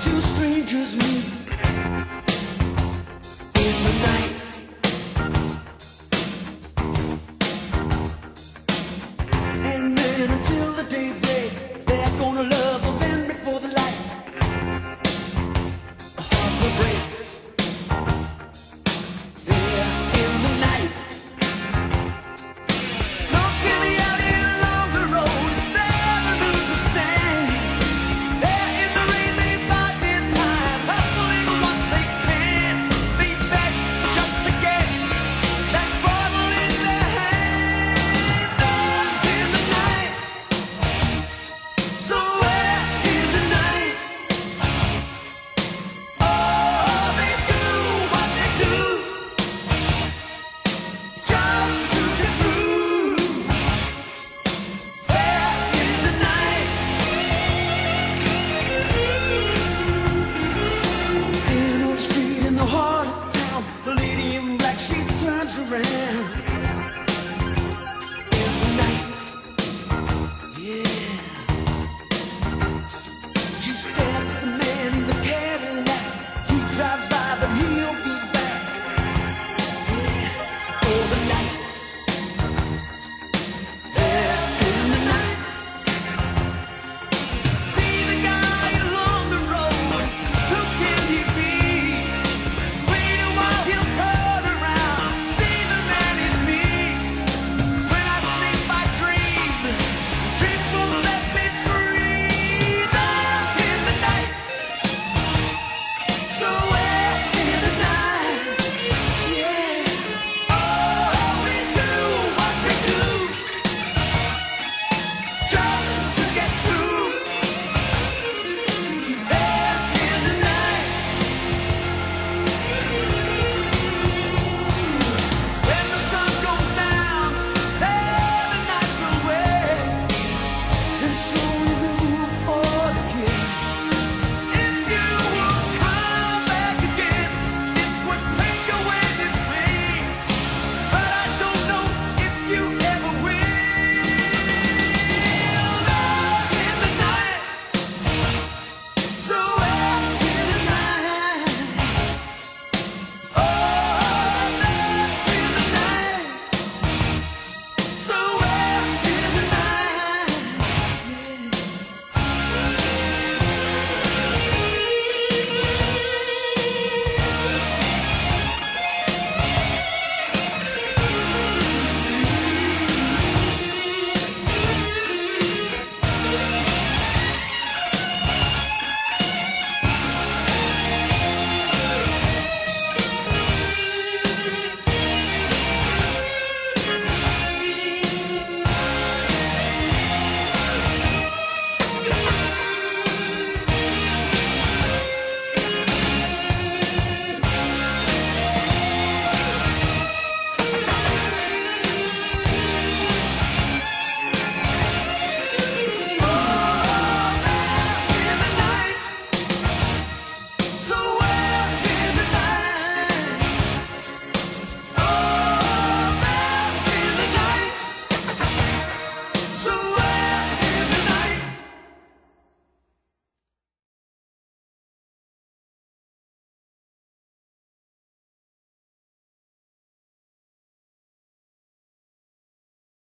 two strangers meet. the heart of town, the lady in black, she turns around.